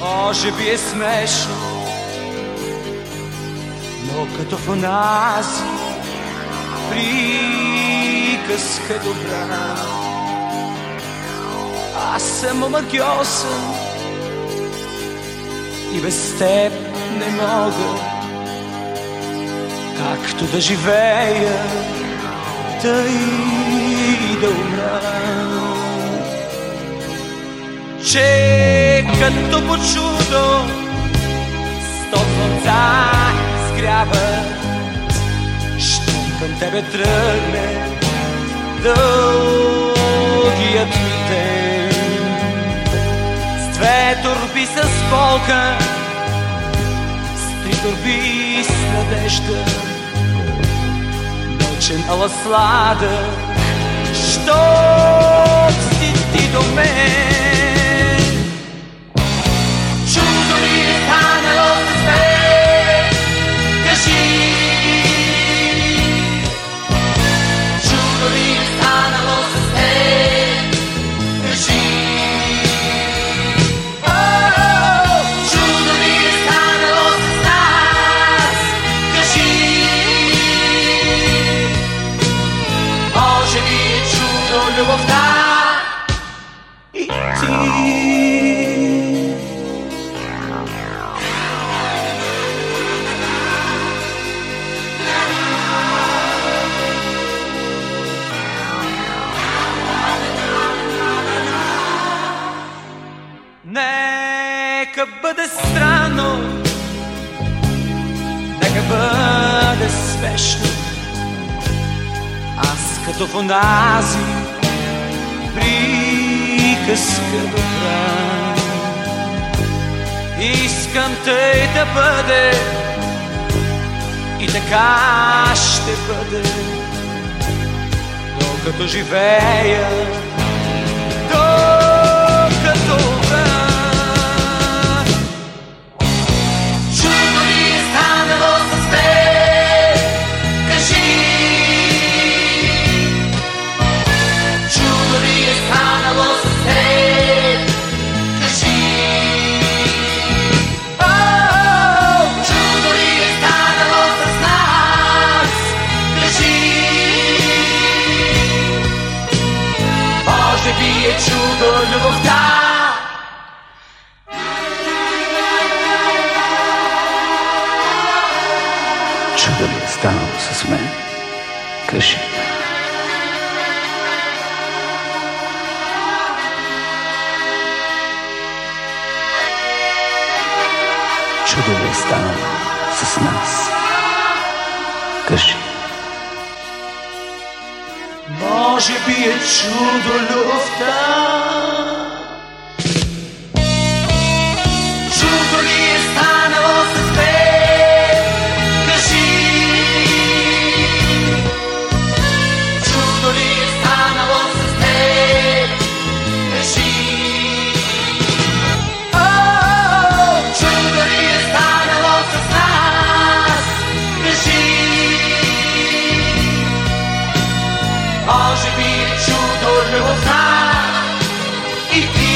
Може би е смешно, но като в онази приказка добра. Аз съм омагиосен и без теб не мога както да живея, тъй да умра. Че като по чудо сто слънца изгряват, щом към тебе тръгне дългият ми. С две турби с колка, с три турби с надежда, мълчен ала сладък, щом си ти до мен. Нека бъде странно, нека бъде смешно. Аз като в приказка добра. Искам тъй да бъде и така ще бъде, докато живея, Станало с мен? Кажи. Чудо е станало с нас? Кажи. Може би е чудо любовта. שוטו לברכה איתי